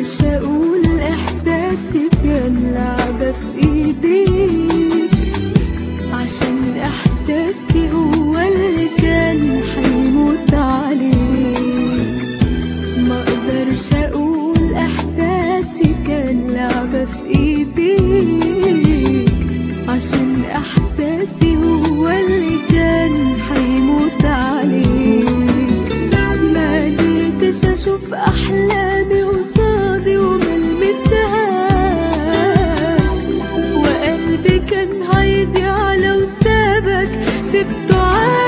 مش هقول احساسي كان لعبة في ايديك عشان إحساسي هو اللي كان هيموت عليك heart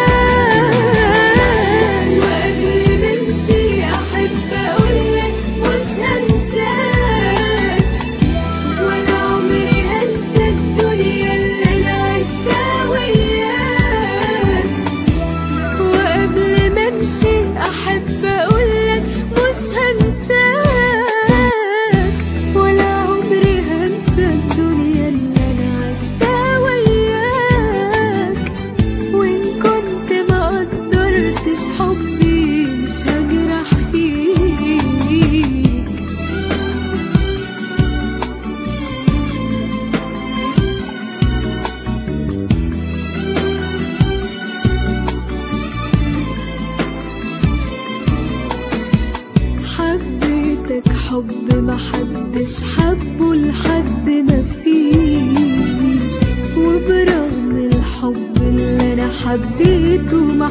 محدش حبه لحد ما فيش. وبرغم الحب اللي أنا حبيته ما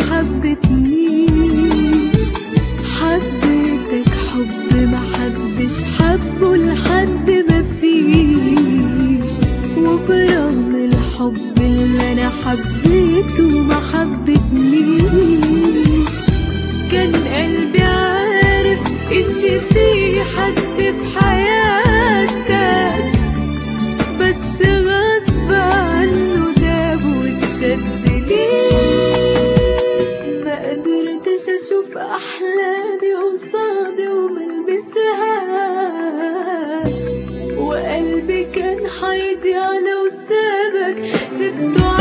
حبيتك حب محدش حبه لحد ما فيش. وبرغم الحب اللي أنا حبيته وملمسهاش وقلبي كان هيضيع لو سابك سبته